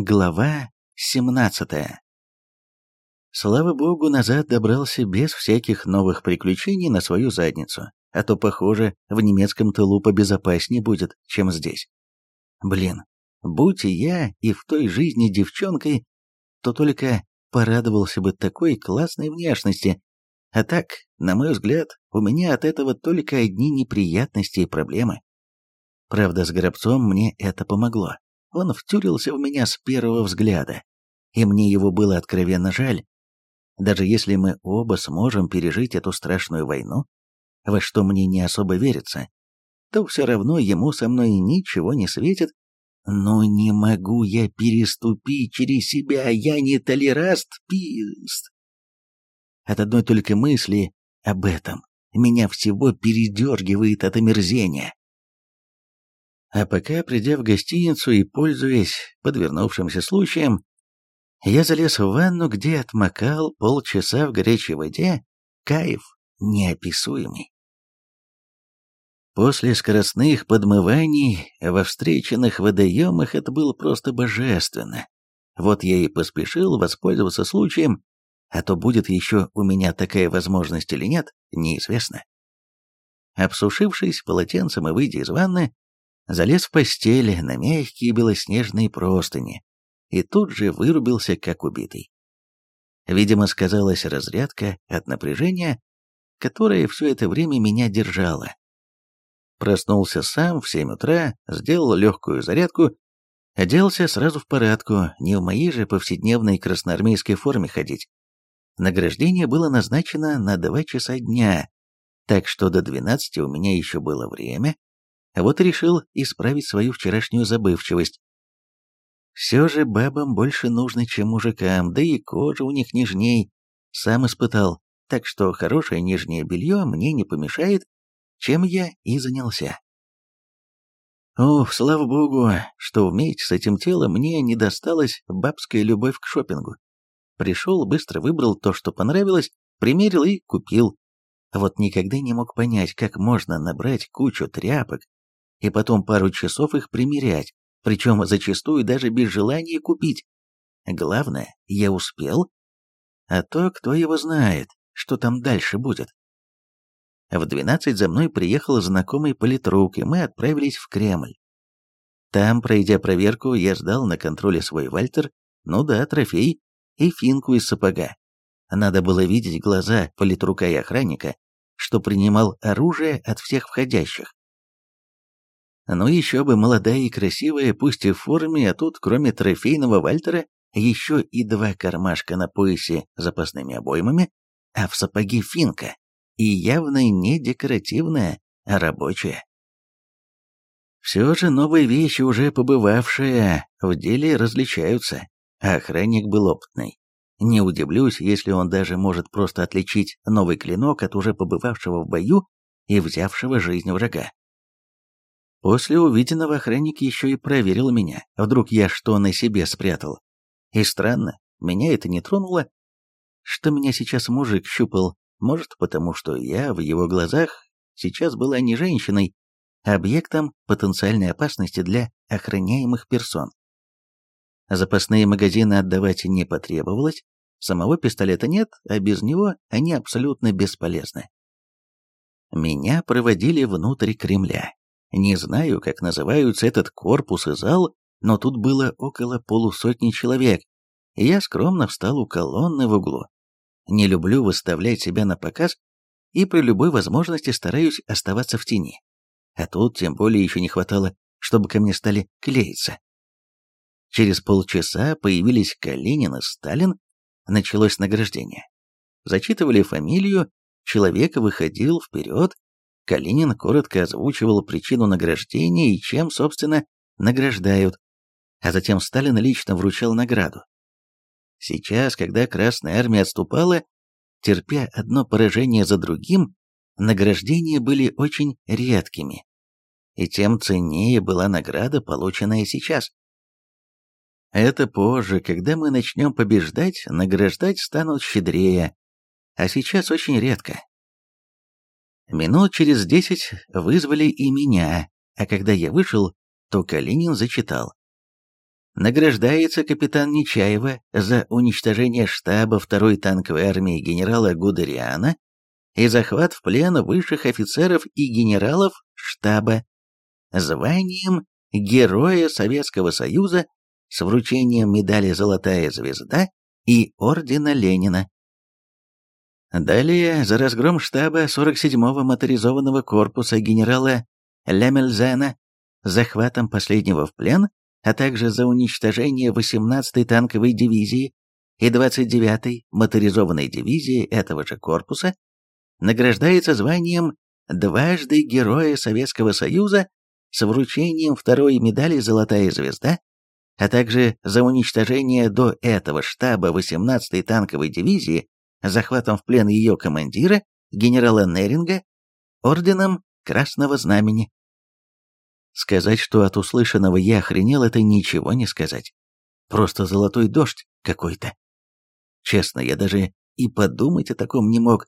Глава 17 Слава богу, назад добрался без всяких новых приключений на свою задницу, а то, похоже, в немецком тылу побезопаснее будет, чем здесь. Блин, будь я и в той жизни девчонкой, то только порадовался бы такой классной внешности. А так, на мой взгляд, у меня от этого только одни неприятности и проблемы. Правда, с Гробцом мне это помогло. Он втюрился в меня с первого взгляда, и мне его было откровенно жаль. Даже если мы оба сможем пережить эту страшную войну, во что мне не особо верится, то все равно ему со мной ничего не светит. Но не могу я переступить через себя, я не толераст-пист. От одной только мысли об этом меня всего передергивает от омерзения. А пока, придя в гостиницу и пользуясь подвернувшимся случаем, я залез в ванну, где отмокал полчаса в горячей воде, кайф неописуемый. После скоростных подмываний во встреченных водоемах это было просто божественно. Вот я и поспешил воспользоваться случаем, а то будет еще у меня такая возможность или нет, неизвестно. Обсушившись полотенцем и выйдя из ванны, залез в постель на мягкие белоснежные простыни и тут же вырубился, как убитый. Видимо, сказалась разрядка от напряжения, которое все это время меня держало. Проснулся сам в семь утра, сделал легкую зарядку, оделся сразу в порядку, не в моей же повседневной красноармейской форме ходить. Награждение было назначено на два часа дня, так что до двенадцати у меня еще было время, а вот решил исправить свою вчерашнюю забывчивость. Все же бабам больше нужно, чем мужикам, да и кожа у них нежней. Сам испытал, так что хорошее нижнее белье мне не помешает, чем я и занялся. Ух, слава богу, что вместе с этим телом мне не досталась бабская любовь к шопингу. Пришел, быстро выбрал то, что понравилось, примерил и купил. Вот никогда не мог понять, как можно набрать кучу тряпок, и потом пару часов их примерять, причем зачастую даже без желания купить. Главное, я успел, а то кто его знает, что там дальше будет. В двенадцать за мной приехал знакомый политрук, и мы отправились в Кремль. Там, пройдя проверку, я сдал на контроле свой вальтер, ну да, трофей, и финку из сапога. Надо было видеть глаза политрука и охранника, что принимал оружие от всех входящих. Ну еще бы молодая и красивая, пусть и в форме, а тут, кроме трофейного Вальтера, еще и два кармашка на поясе запасными обоймами, а в сапоге финка, и явно не декоративная, а рабочая. Все же новые вещи, уже побывавшие, в деле различаются, а охранник был опытный. Не удивлюсь, если он даже может просто отличить новый клинок от уже побывавшего в бою и взявшего жизнь врага. После увиденного охранник еще и проверил меня, вдруг я что на себе спрятал. И странно, меня это не тронуло, что меня сейчас мужик щупал, может потому, что я в его глазах сейчас была не женщиной, а объектом потенциальной опасности для охраняемых персон. Запасные магазины отдавать не потребовалось, самого пистолета нет, а без него они абсолютно бесполезны. Меня проводили внутрь Кремля, не знаю, как называются этот корпус и зал, но тут было около полусотни человек, и я скромно встал у колонны в углу. Не люблю выставлять себя на показ и при любой возможности стараюсь оставаться в тени. А тут тем более еще не хватало, чтобы ко мне стали клеиться. Через полчаса появились Калинин и Сталин, началось награждение. Зачитывали фамилию, человек выходил вперед, Калинин коротко озвучивал причину награждения и чем, собственно, награждают, а затем Сталин лично вручал награду. Сейчас, когда Красная Армия отступала, терпя одно поражение за другим, награждения были очень редкими, и тем ценнее была награда, полученная сейчас. Это позже, когда мы начнем побеждать, награждать станут щедрее, а сейчас очень редко. Минут через десять вызвали и меня, а когда я вышел, то Калинин зачитал. Награждается капитан Нечаева за уничтожение штаба второй танковой армии генерала Гудериана и захват в плен высших офицеров и генералов штаба званием Героя Советского Союза с вручением медали «Золотая звезда» и ордена Ленина. Далее за разгром штаба 47-го моторизованного корпуса генерала Лемельзена, захватом последнего в плен, а также за уничтожение 18-й танковой дивизии и 29-й моторизованной дивизии этого же корпуса, награждается званием дважды Героя Советского Союза с вручением второй медали «Золотая звезда», а также за уничтожение до этого штаба 18-й танковой дивизии, захватом в плен ее командира, генерала Неринга, орденом Красного Знамени. Сказать, что от услышанного я охренел, это ничего не сказать. Просто золотой дождь какой-то. Честно, я даже и подумать о таком не мог,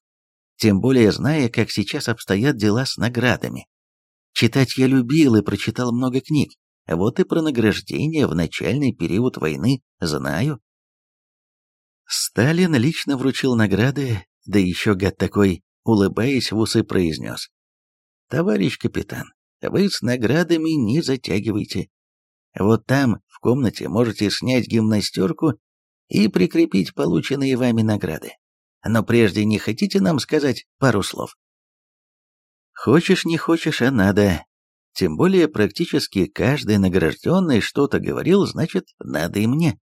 тем более зная, как сейчас обстоят дела с наградами. Читать я любил и прочитал много книг, вот и про награждение в начальный период войны знаю. Сталин лично вручил награды, да еще гад такой, улыбаясь в усы, произнес. «Товарищ капитан, вы с наградами не затягивайте. Вот там, в комнате, можете снять гимнастерку и прикрепить полученные вами награды. Но прежде не хотите нам сказать пару слов?» Хочешь, не хочешь, а надо. Тем более практически каждый награжденный что-то говорил, значит, надо и мне.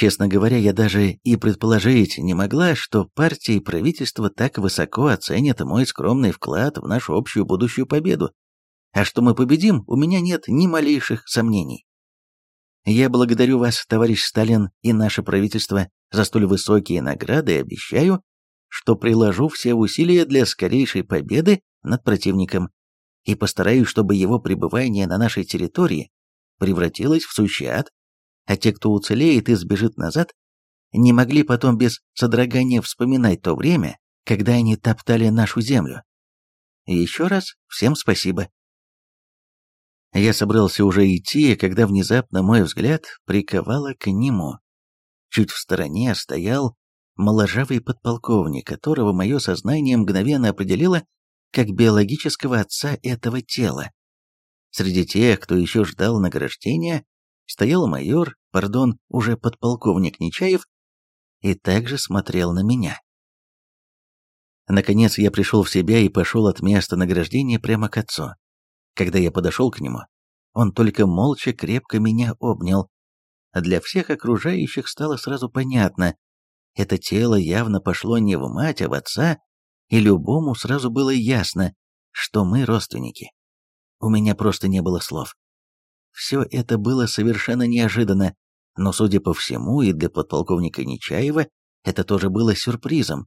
Честно говоря, я даже и предположить не могла, что партия и правительство так высоко оценят мой скромный вклад в нашу общую будущую победу. А что мы победим, у меня нет ни малейших сомнений. Я благодарю вас, товарищ Сталин, и наше правительство за столь высокие награды и обещаю, что приложу все усилия для скорейшей победы над противником и постараюсь, чтобы его пребывание на нашей территории превратилось в сущий ад, а те, кто уцелеет и сбежит назад, не могли потом без содрогания вспоминать то время, когда они топтали нашу землю. еще раз всем спасибо. Я собрался уже идти, когда внезапно мой взгляд приковало к нему. Чуть в стороне стоял моложавый подполковник, которого мое сознание мгновенно определило как биологического отца этого тела. Среди тех, кто еще ждал награждения, стоял майор, пардон, уже подполковник Нечаев, и также смотрел на меня. Наконец я пришел в себя и пошел от места награждения прямо к отцу. Когда я подошел к нему, он только молча крепко меня обнял. Для всех окружающих стало сразу понятно, это тело явно пошло не в мать, а в отца, и любому сразу было ясно, что мы родственники. У меня просто не было слов. Все это было совершенно неожиданно, но, судя по всему, и для подполковника Нечаева это тоже было сюрпризом,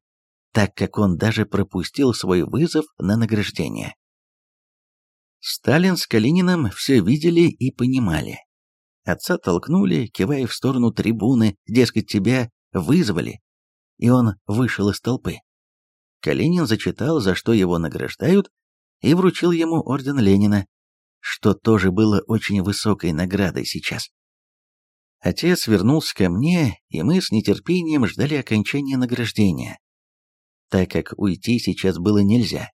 так как он даже пропустил свой вызов на награждение. Сталин с Калининым все видели и понимали. Отца толкнули, кивая в сторону трибуны, дескать, тебя вызвали, и он вышел из толпы. Калинин зачитал, за что его награждают, и вручил ему орден Ленина, что тоже было очень высокой наградой сейчас. Отец вернулся ко мне, и мы с нетерпением ждали окончания награждения, так как уйти сейчас было нельзя.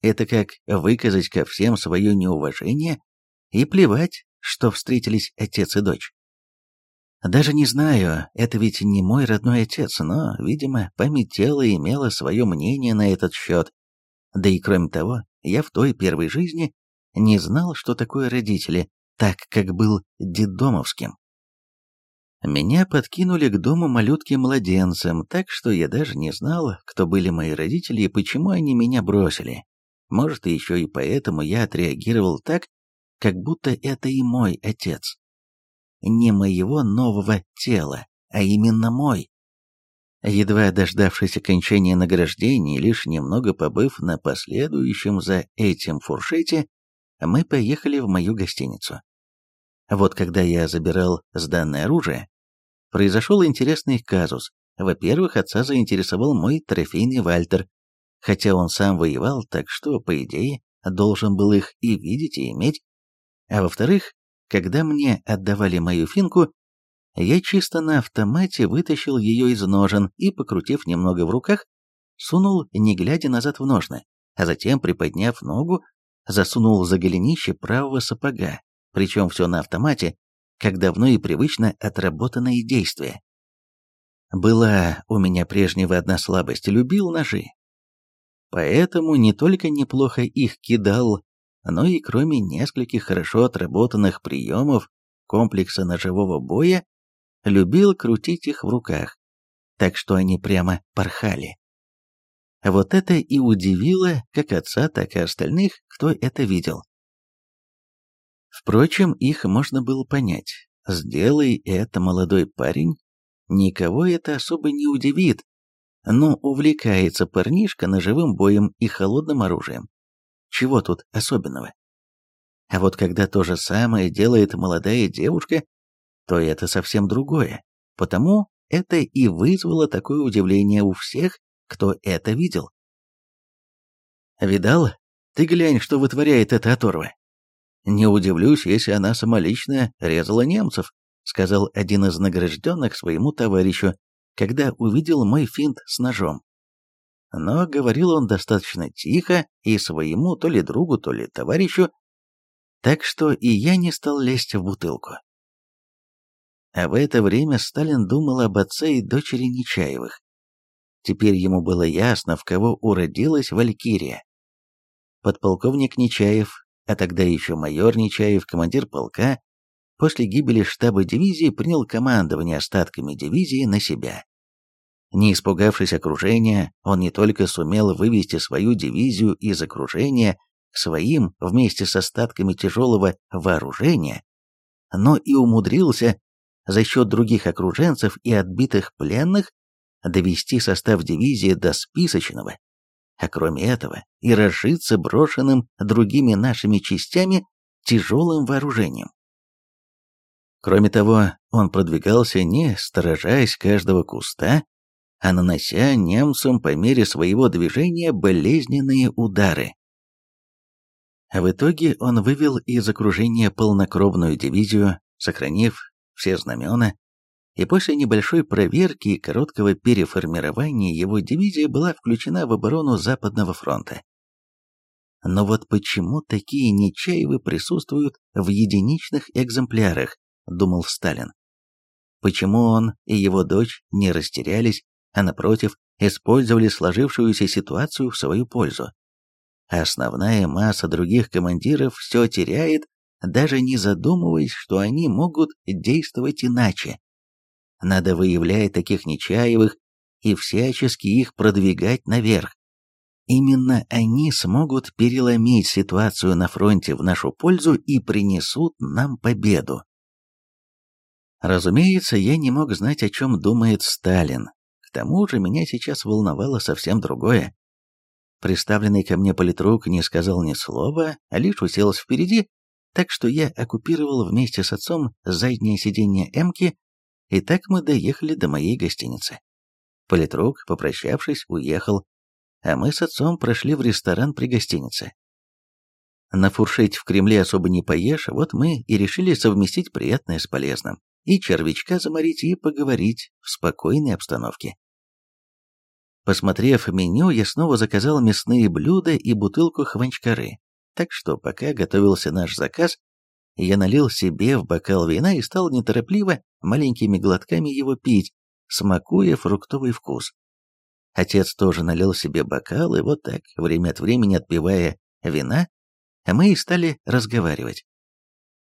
Это как выказать ко всем свое неуважение и плевать, что встретились отец и дочь. Даже не знаю, это ведь не мой родной отец, но, видимо, память тела имела свое мнение на этот счет. Да и кроме того, я в той первой жизни не знал, что такое родители, так как был дедомовским. Меня подкинули к дому малютки-младенцем, так что я даже не знал, кто были мои родители и почему они меня бросили. Может, еще и поэтому я отреагировал так, как будто это и мой отец не моего нового тела, а именно мой. Едва дождавшись окончания награждения, лишь немного побыв на последующем за этим фуршете, мы поехали в мою гостиницу. Вот когда я забирал сданное оружие, произошел интересный казус. Во-первых, отца заинтересовал мой трофейный Вальтер, хотя он сам воевал, так что, по идее, должен был их и видеть, и иметь. А во-вторых, когда мне отдавали мою финку, я чисто на автомате вытащил ее из ножен и, покрутив немного в руках, сунул, не глядя назад в ножны, а затем, приподняв ногу, засунул за голенище правого сапога, причем все на автомате, как давно и привычно отработанное действие. Была у меня прежнего одна слабость, любил ножи. Поэтому не только неплохо их кидал, но и кроме нескольких хорошо отработанных приемов комплекса ножевого боя, любил крутить их в руках, так что они прямо порхали. Вот это и удивило как отца, так и остальных, кто это видел. Впрочем, их можно было понять. Сделай это молодой парень, никого это особо не удивит, но увлекается парнишка ножевым боем и холодным оружием. Чего тут особенного? А вот когда то же самое делает молодая девушка, то это совсем другое. Потому это и вызвало такое удивление у всех, кто это видел. «Видал? Ты глянь, что вытворяет эта оторва!» «Не удивлюсь, если она самолично резала немцев», сказал один из награжденных своему товарищу, когда увидел мой финт с ножом. Но говорил он достаточно тихо и своему то ли другу, то ли товарищу, так что и я не стал лезть в бутылку. А в это время Сталин думал об отце и дочери Нечаевых. Теперь ему было ясно, в кого уродилась Валькирия. Подполковник Нечаев а тогда еще майор Нечаев, командир полка, после гибели штаба дивизии принял командование остатками дивизии на себя. Не испугавшись окружения, он не только сумел вывести свою дивизию из окружения к своим вместе с остатками тяжелого вооружения, но и умудрился за счет других окруженцев и отбитых пленных довести состав дивизии до списочного а кроме этого и разжиться брошенным другими нашими частями тяжелым вооружением. Кроме того, он продвигался не сторожаясь каждого куста, а нанося немцам по мере своего движения болезненные удары. В итоге он вывел из окружения полнокровную дивизию, сохранив все знамена, и после небольшой проверки и короткого переформирования его дивизия была включена в оборону Западного фронта. Но вот почему такие Нечаевы присутствуют в единичных экземплярах, думал Сталин. Почему он и его дочь не растерялись, а напротив, использовали сложившуюся ситуацию в свою пользу. Основная масса других командиров все теряет, даже не задумываясь, что они могут действовать иначе. Надо выявлять таких Нечаевых и всячески их продвигать наверх. Именно они смогут переломить ситуацию на фронте в нашу пользу и принесут нам победу. Разумеется, я не мог знать, о чем думает Сталин. К тому же меня сейчас волновало совсем другое. Представленный ко мне политрук не сказал ни слова, а лишь уселся впереди, так что я оккупировал вместе с отцом заднее сиденье Эмки и так мы доехали до моей гостиницы. Политрук, попрощавшись, уехал, а мы с отцом прошли в ресторан при гостинице. На фуршете в Кремле особо не поешь, вот мы и решили совместить приятное с полезным, и червячка заморить, и поговорить в спокойной обстановке. Посмотрев меню, я снова заказал мясные блюда и бутылку хванчкары, так что пока готовился наш заказ, я налил себе в бокал вина и стал неторопливо, маленькими глотками его пить, смакуя фруктовый вкус. Отец тоже налил себе бокал, и вот так, время от времени отпивая вина, мы и стали разговаривать.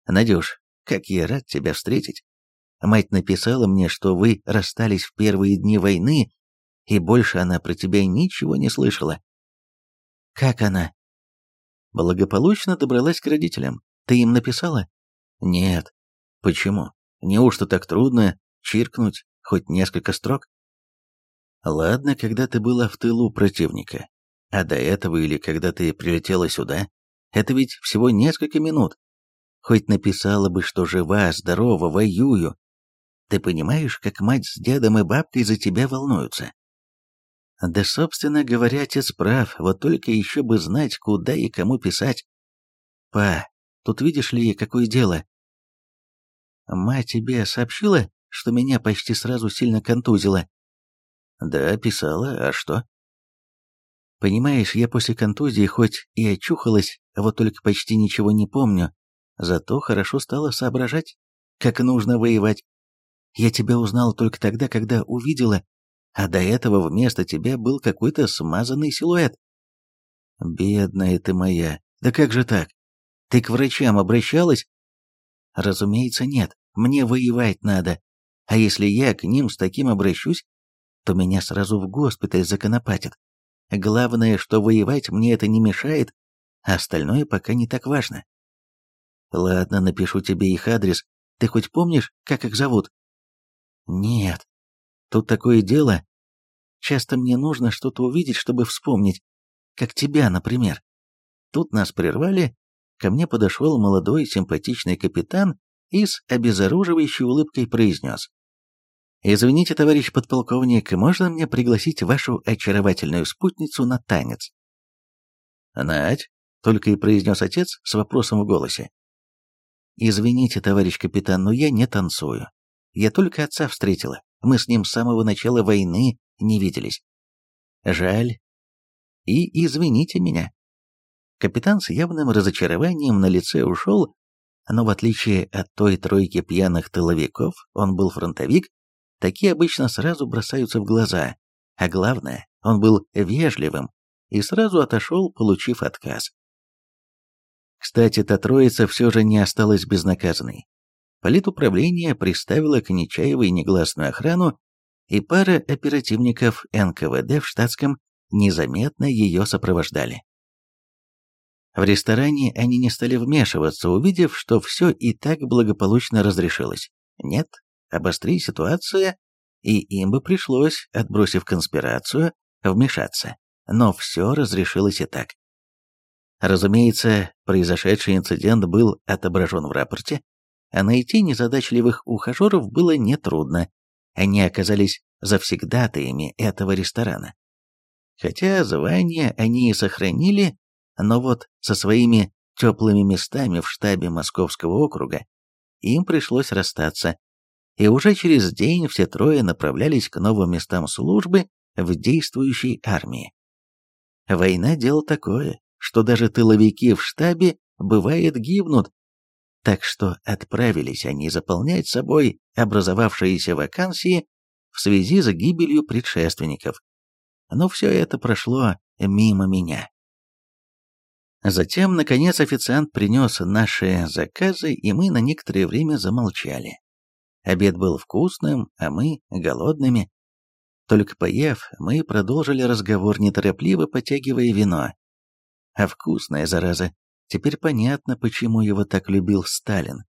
«Надюш, как я рад тебя встретить. Мать написала мне, что вы расстались в первые дни войны, и больше она про тебя ничего не слышала». «Как она?» Благополучно добралась к родителям. Ты им написала? Нет. Почему? Неужто так трудно чиркнуть хоть несколько строк? Ладно, когда ты была в тылу противника. А до этого или когда ты прилетела сюда, это ведь всего несколько минут. Хоть написала бы, что жива, здорова, воюю. Ты понимаешь, как мать с дедом и бабкой за тебя волнуются? Да, собственно говоря, отец прав, вот только еще бы знать, куда и кому писать. Па, Тут видишь ли, какое дело. Мать тебе сообщила, что меня почти сразу сильно контузило?» «Да, писала. А что?» «Понимаешь, я после контузии хоть и очухалась, вот только почти ничего не помню, зато хорошо стала соображать, как нужно воевать. Я тебя узнала только тогда, когда увидела, а до этого вместо тебя был какой-то смазанный силуэт. Бедная ты моя, да как же так? Ты к врачам обращалась? Разумеется, нет, мне воевать надо. А если я к ним с таким обращусь, то меня сразу в госпиталь законопатят. Главное, что воевать мне это не мешает, а остальное пока не так важно. Ладно, напишу тебе их адрес. Ты хоть помнишь, как их зовут? Нет. Тут такое дело. Часто мне нужно что-то увидеть, чтобы вспомнить. Как тебя, например. Тут нас прервали. Ко мне подошел молодой симпатичный капитан и с обезоруживающей улыбкой произнес. «Извините, товарищ подполковник, можно мне пригласить вашу очаровательную спутницу на танец?» «Надь», — только и произнес отец с вопросом в голосе. «Извините, товарищ капитан, но я не танцую. Я только отца встретила. Мы с ним с самого начала войны не виделись. Жаль. И извините меня». Капитан с явным разочарованием на лице ушел, но в отличие от той тройки пьяных тыловиков, он был фронтовик, такие обычно сразу бросаются в глаза, а главное, он был вежливым и сразу отошел, получив отказ. Кстати, та троица все же не осталась безнаказанной. Политуправление приставило к Нечаевой негласную охрану, и пара оперативников НКВД в штатском незаметно ее сопровождали. В ресторане они не стали вмешиваться, увидев, что все и так благополучно разрешилось. Нет, обостри ситуация, и им бы пришлось, отбросив конспирацию, вмешаться. Но все разрешилось и так. Разумеется, произошедший инцидент был отображен в рапорте, а найти незадачливых ухажеров было нетрудно. Они оказались завсегдатаями этого ресторана. Хотя звание они и сохранили, но вот со своими теплыми местами в штабе Московского округа им пришлось расстаться, и уже через день все трое направлялись к новым местам службы в действующей армии. Война – дело такое, что даже тыловики в штабе, бывает, гибнут, так что отправились они заполнять собой образовавшиеся вакансии в связи с гибелью предшественников. Но все это прошло мимо меня. Затем, наконец, официант принес наши заказы, и мы на некоторое время замолчали. Обед был вкусным, а мы голодными. Только поев, мы продолжили разговор неторопливо, потягивая вино. А вкусная, зараза, теперь понятно, почему его так любил Сталин.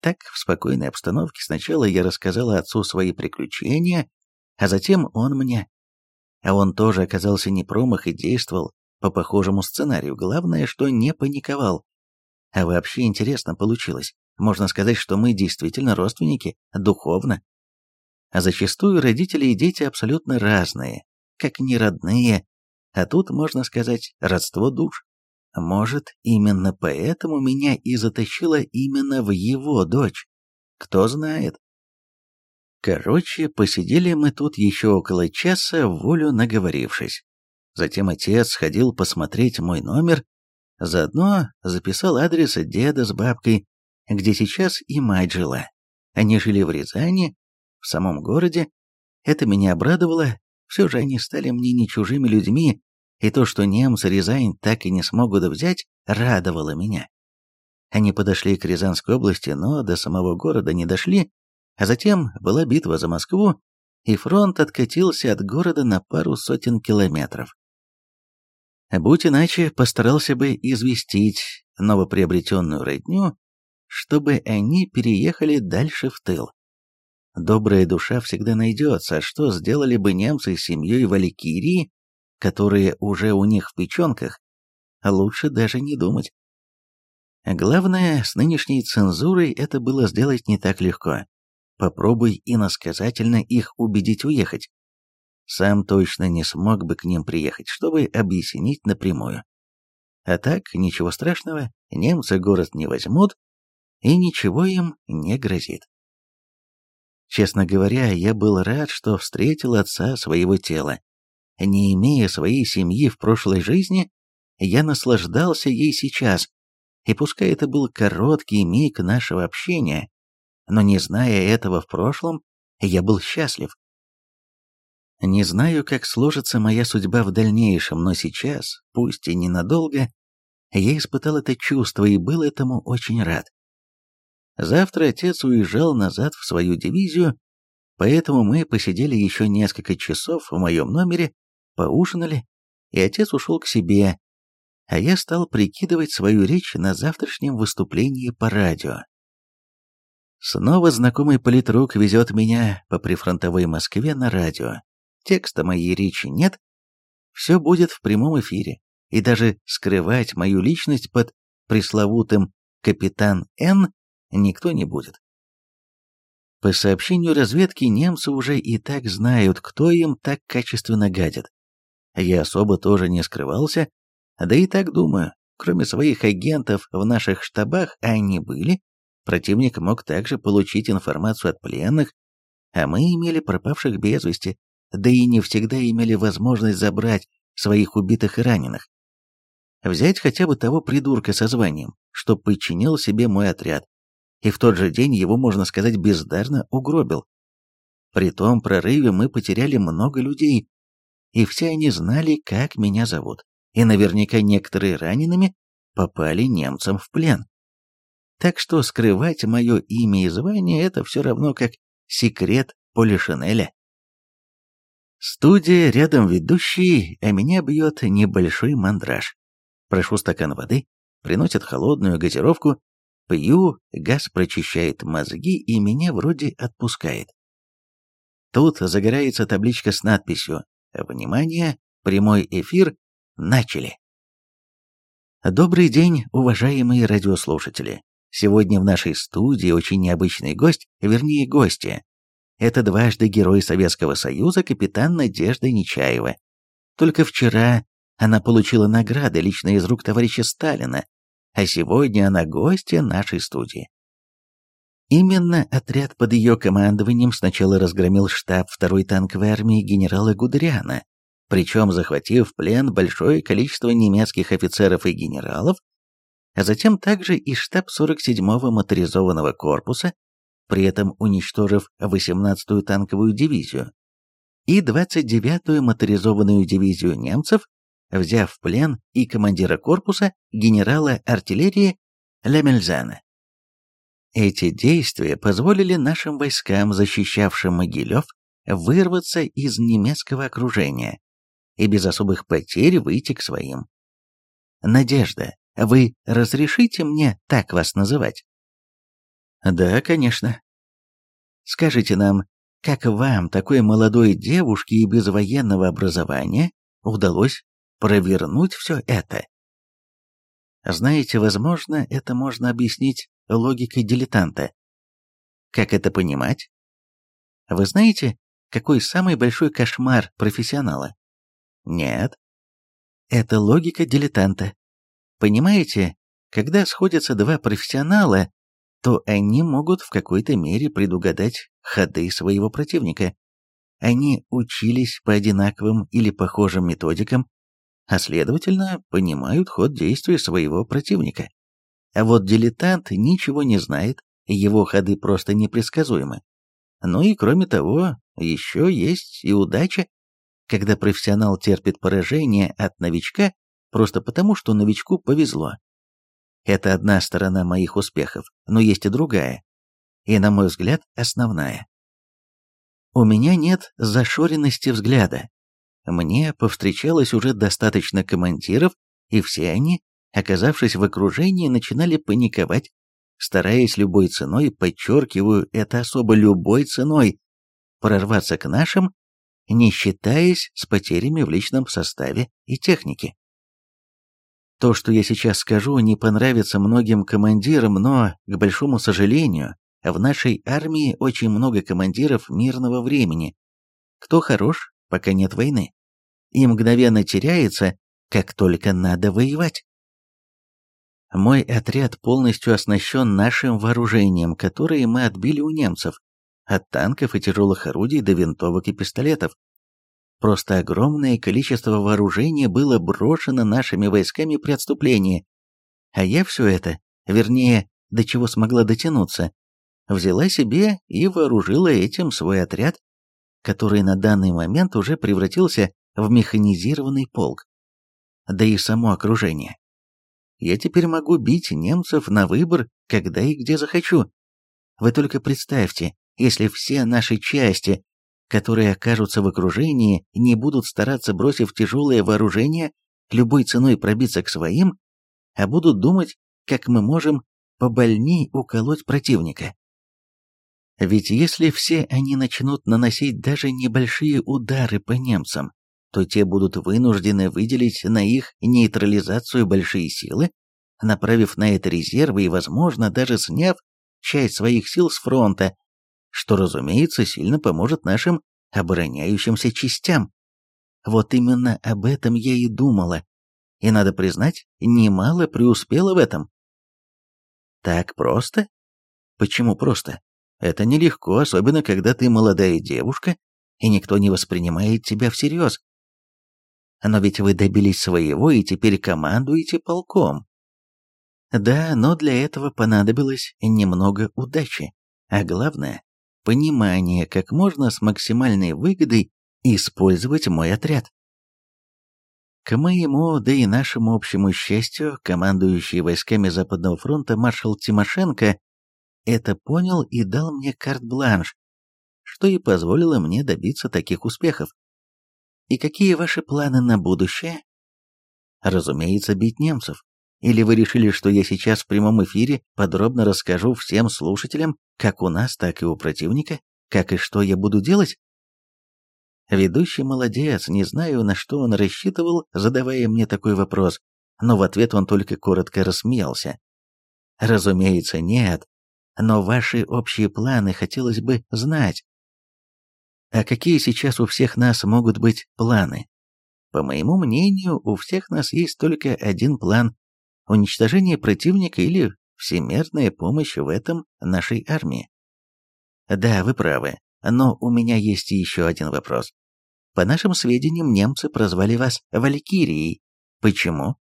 Так, в спокойной обстановке сначала я рассказала отцу свои приключения, а затем он мне. А он тоже оказался не промах и действовал по похожему сценарию. Главное, что не паниковал. А вообще интересно получилось. Можно сказать, что мы действительно родственники, духовно. А зачастую родители и дети абсолютно разные, как не родные, а тут, можно сказать, родство душ. Может, именно поэтому меня и затащило именно в его дочь. Кто знает. Короче, посидели мы тут еще около часа, волю наговорившись. Затем отец сходил посмотреть мой номер, заодно записал адрес деда с бабкой, где сейчас и мать жила. Они жили в Рязани, в самом городе. Это меня обрадовало, все же они стали мне не чужими людьми, и то, что немцы Рязань так и не смогут взять, радовало меня. Они подошли к Рязанской области, но до самого города не дошли, а затем была битва за Москву, и фронт откатился от города на пару сотен километров. Будь иначе, постарался бы известить новоприобретенную родню, чтобы они переехали дальше в тыл. Добрая душа всегда найдется, а что сделали бы немцы с семьей Валькирии, которые уже у них в печенках, лучше даже не думать. Главное, с нынешней цензурой это было сделать не так легко. Попробуй иносказательно их убедить уехать сам точно не смог бы к ним приехать, чтобы объяснить напрямую. А так, ничего страшного, немцы город не возьмут, и ничего им не грозит. Честно говоря, я был рад, что встретил отца своего тела. Не имея своей семьи в прошлой жизни, я наслаждался ей сейчас, и пускай это был короткий миг нашего общения, но не зная этого в прошлом, я был счастлив. Не знаю, как сложится моя судьба в дальнейшем, но сейчас, пусть и ненадолго, я испытал это чувство и был этому очень рад. Завтра отец уезжал назад в свою дивизию, поэтому мы посидели еще несколько часов в моем номере, поужинали, и отец ушел к себе, а я стал прикидывать свою речь на завтрашнем выступлении по радио. Снова знакомый политрук везет меня по прифронтовой Москве на радио. Текста моей речи нет, все будет в прямом эфире, и даже скрывать мою личность под пресловутым «Капитан Н» никто не будет. По сообщению разведки, немцы уже и так знают, кто им так качественно гадит. Я особо тоже не скрывался, да и так думаю, кроме своих агентов в наших штабах, они были, противник мог также получить информацию от пленных, а мы имели пропавших без вести, да и не всегда имели возможность забрать своих убитых и раненых. Взять хотя бы того придурка со званием, что подчинил себе мой отряд, и в тот же день его, можно сказать, бездарно угробил. При том прорыве мы потеряли много людей, и все они знали, как меня зовут, и наверняка некоторые ранеными попали немцам в плен. Так что скрывать мое имя и звание – это все равно как секрет Полишинеля. Студия рядом ведущий, а меня бьет небольшой мандраж. Прошу стакан воды, приносят холодную газировку, пью, газ прочищает мозги и меня вроде отпускает. Тут загорается табличка с надписью «Внимание! Прямой эфир! Начали!» Добрый день, уважаемые радиослушатели! Сегодня в нашей студии очень необычный гость, вернее гости. Это дважды герой Советского Союза капитан Надежда Нечаева. Только вчера она получила награды лично из рук товарища Сталина, а сегодня она гостья нашей студии. Именно отряд под ее командованием сначала разгромил штаб второй танковой армии генерала Гудериана, причем захватив в плен большое количество немецких офицеров и генералов, а затем также и штаб 47-го моторизованного корпуса, при этом уничтожив 18-ю танковую дивизию и 29-ю моторизованную дивизию немцев, взяв в плен и командира корпуса генерала артиллерии Лемельзана. Эти действия позволили нашим войскам, защищавшим Могилев, вырваться из немецкого окружения и без особых потерь выйти к своим. Надежда, вы разрешите мне так вас называть? Да, конечно. Скажите нам, как вам, такой молодой девушке и без военного образования, удалось провернуть все это? Знаете, возможно, это можно объяснить логикой дилетанта. Как это понимать? Вы знаете, какой самый большой кошмар профессионала? Нет. Это логика дилетанта. Понимаете, когда сходятся два профессионала, то они могут в какой-то мере предугадать ходы своего противника. Они учились по одинаковым или похожим методикам, а следовательно, понимают ход действия своего противника. А вот дилетант ничего не знает, его ходы просто непредсказуемы. Ну и кроме того, еще есть и удача, когда профессионал терпит поражение от новичка просто потому, что новичку повезло. Это одна сторона моих успехов, но есть и другая. И, на мой взгляд, основная. У меня нет зашоренности взгляда. Мне повстречалось уже достаточно командиров, и все они, оказавшись в окружении, начинали паниковать, стараясь любой ценой, подчеркиваю, это особо любой ценой, прорваться к нашим, не считаясь с потерями в личном составе и технике. То, что я сейчас скажу, не понравится многим командирам, но, к большому сожалению, в нашей армии очень много командиров мирного времени. Кто хорош, пока нет войны, и мгновенно теряется, как только надо воевать. Мой отряд полностью оснащен нашим вооружением, которое мы отбили у немцев, от танков и тяжелых орудий до винтовок и пистолетов. Просто огромное количество вооружения было брошено нашими войсками при отступлении. А я все это, вернее, до чего смогла дотянуться, взяла себе и вооружила этим свой отряд, который на данный момент уже превратился в механизированный полк. Да и само окружение. Я теперь могу бить немцев на выбор, когда и где захочу. Вы только представьте, если все наши части которые окажутся в окружении, не будут стараться, бросив тяжелое вооружение, любой ценой пробиться к своим, а будут думать, как мы можем побольней уколоть противника. Ведь если все они начнут наносить даже небольшие удары по немцам, то те будут вынуждены выделить на их нейтрализацию большие силы, направив на это резервы и, возможно, даже сняв часть своих сил с фронта, что, разумеется, сильно поможет нашим обороняющимся частям. Вот именно об этом я и думала, и, надо признать, немало преуспела в этом. Так просто? Почему просто? Это нелегко, особенно когда ты молодая девушка, и никто не воспринимает тебя всерьез. Но ведь вы добились своего и теперь командуете полком. Да, но для этого понадобилось немного удачи, а главное понимание, как можно с максимальной выгодой использовать мой отряд. К моему, да и нашему общему счастью, командующий войсками Западного фронта маршал Тимошенко это понял и дал мне карт-бланш, что и позволило мне добиться таких успехов. И какие ваши планы на будущее? Разумеется, бить немцев. Или вы решили, что я сейчас в прямом эфире подробно расскажу всем слушателям, как у нас, так и у противника, как и что я буду делать? Ведущий молодец, не знаю, на что он рассчитывал, задавая мне такой вопрос, но в ответ он только коротко рассмеялся. Разумеется, нет, но ваши общие планы хотелось бы знать. А какие сейчас у всех нас могут быть планы? По моему мнению, у всех нас есть только один план уничтожение противника или всемирная помощь в этом нашей армии. Да, вы правы, но у меня есть еще один вопрос. По нашим сведениям, немцы прозвали вас Валькирией. Почему?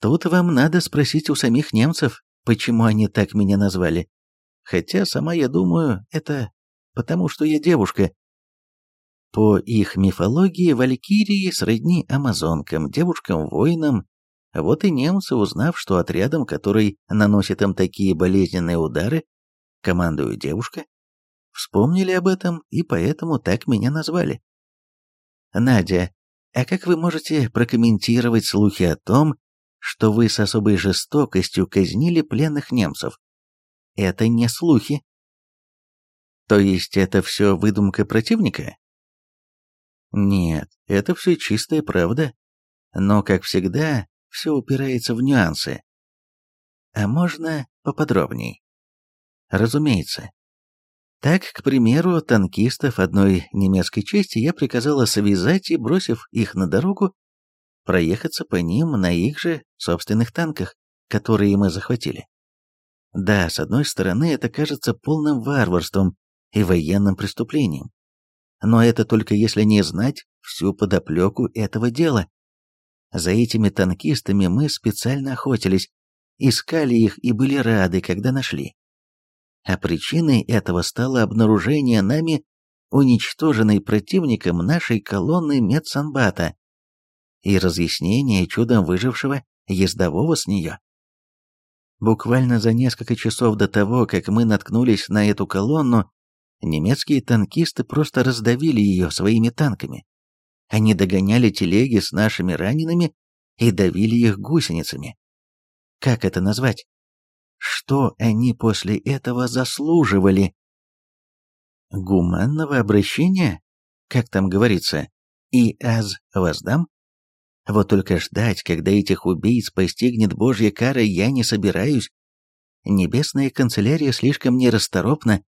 Тут вам надо спросить у самих немцев, почему они так меня назвали. Хотя сама я думаю, это потому что я девушка. По их мифологии, валькирии сродни амазонкам, девушкам-воинам вот и немцы, узнав, что отрядом, который наносит им такие болезненные удары, командует девушка, вспомнили об этом и поэтому так меня назвали. Надя, а как вы можете прокомментировать слухи о том, что вы с особой жестокостью казнили пленных немцев? Это не слухи. То есть это все выдумка противника? Нет, это все чистая правда. Но, как всегда, все упирается в нюансы. А можно поподробней? Разумеется. Так, к примеру, танкистов одной немецкой части я приказала связать и, бросив их на дорогу, проехаться по ним на их же собственных танках, которые мы захватили. Да, с одной стороны, это кажется полным варварством и военным преступлением. Но это только если не знать всю подоплеку этого дела. За этими танкистами мы специально охотились, искали их и были рады, когда нашли. А причиной этого стало обнаружение нами уничтоженной противником нашей колонны медсанбата и разъяснение чудом выжившего ездового с нее. Буквально за несколько часов до того, как мы наткнулись на эту колонну, немецкие танкисты просто раздавили ее своими танками. Они догоняли телеги с нашими ранеными и давили их гусеницами. Как это назвать? Что они после этого заслуживали? Гуманного обращения? Как там говорится? И аз воздам? Вот только ждать, когда этих убийц постигнет Божья кара, я не собираюсь. Небесная канцелярия слишком нерасторопна.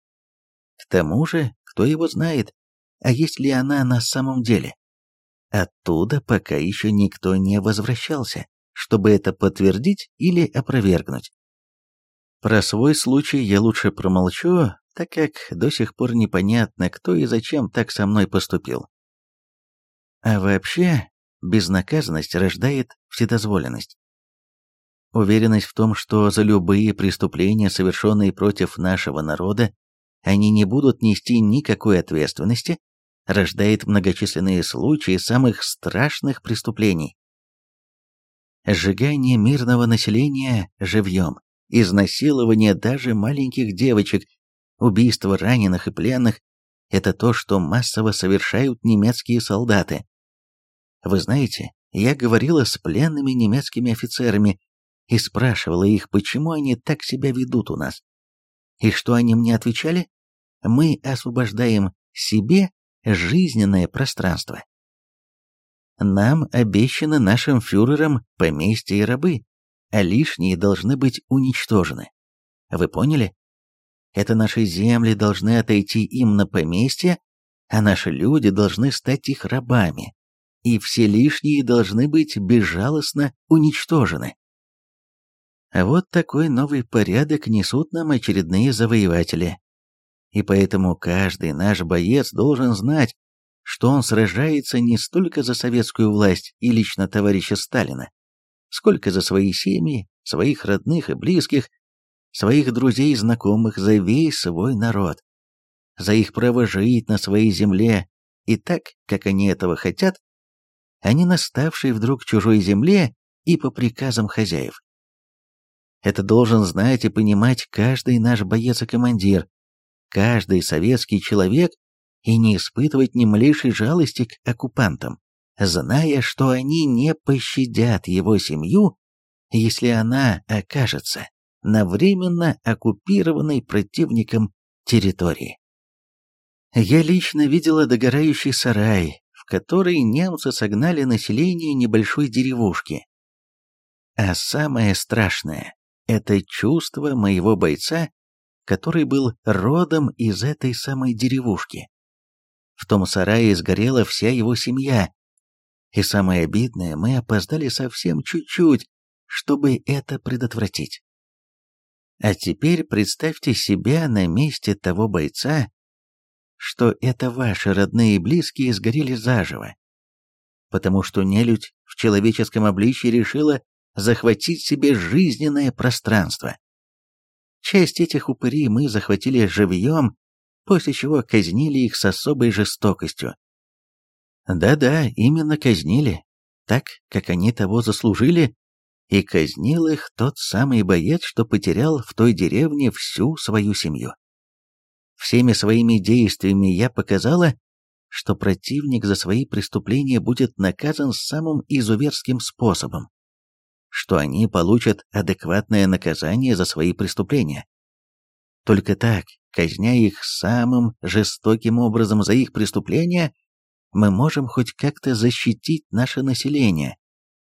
К тому же, кто его знает, а есть ли она на самом деле? Оттуда пока еще никто не возвращался, чтобы это подтвердить или опровергнуть. Про свой случай я лучше промолчу, так как до сих пор непонятно, кто и зачем так со мной поступил. А вообще, безнаказанность рождает вседозволенность. Уверенность в том, что за любые преступления, совершенные против нашего народа, они не будут нести никакой ответственности, рождает многочисленные случаи самых страшных преступлений. Сжигание мирного населения живьем, изнасилование даже маленьких девочек, убийство раненых и пленных – это то, что массово совершают немецкие солдаты. Вы знаете, я говорила с пленными немецкими офицерами и спрашивала их, почему они так себя ведут у нас. И что они мне отвечали? Мы освобождаем себе жизненное пространство. Нам обещаны нашим фюрерам поместья и рабы, а лишние должны быть уничтожены. Вы поняли? Это наши земли должны отойти им на поместье, а наши люди должны стать их рабами, и все лишние должны быть безжалостно уничтожены. Вот такой новый порядок несут нам очередные завоеватели. И поэтому каждый наш боец должен знать, что он сражается не столько за советскую власть и лично товарища Сталина, сколько за свои семьи, своих родных и близких, своих друзей и знакомых, за весь свой народ, за их право жить на своей земле и так, как они этого хотят, а не наставшей вдруг чужой земле и по приказам хозяев. Это должен знать и понимать каждый наш боец и командир, каждый советский человек и не испытывать ни малейшей жалости к оккупантам, зная, что они не пощадят его семью, если она окажется на временно оккупированной противником территории. Я лично видела догорающий сарай, в который немцы согнали население небольшой деревушки. А самое страшное – это чувство моего бойца, который был родом из этой самой деревушки. В том сарае сгорела вся его семья. И самое обидное, мы опоздали совсем чуть-чуть, чтобы это предотвратить. А теперь представьте себя на месте того бойца, что это ваши родные и близкие сгорели заживо, потому что нелюдь в человеческом обличье решила захватить себе жизненное пространство. Часть этих упырей мы захватили живьем после чего казнили их с особой жестокостью. Да-да, именно казнили, так, как они того заслужили, и казнил их тот самый боец, что потерял в той деревне всю свою семью. Всеми своими действиями я показала, что противник за свои преступления будет наказан самым изуверским способом, что они получат адекватное наказание за свои преступления. Только так казня их самым жестоким образом за их преступления, мы можем хоть как-то защитить наше население,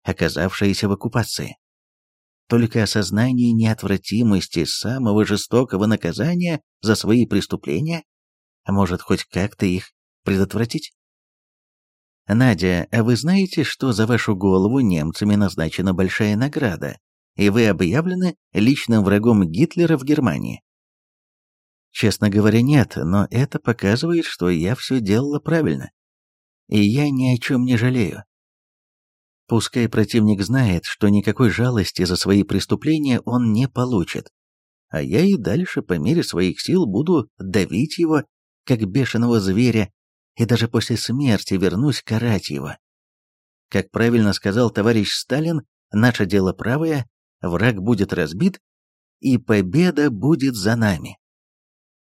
оказавшееся в оккупации. Только осознание неотвратимости самого жестокого наказания за свои преступления может хоть как-то их предотвратить. Надя, а вы знаете, что за вашу голову немцами назначена большая награда, и вы объявлены личным врагом Гитлера в Германии? Честно говоря, нет, но это показывает, что я все делала правильно. И я ни о чем не жалею. Пускай противник знает, что никакой жалости за свои преступления он не получит. А я и дальше по мере своих сил буду давить его, как бешеного зверя, и даже после смерти вернусь карать его. Как правильно сказал товарищ Сталин, наше дело правое, враг будет разбит, и победа будет за нами.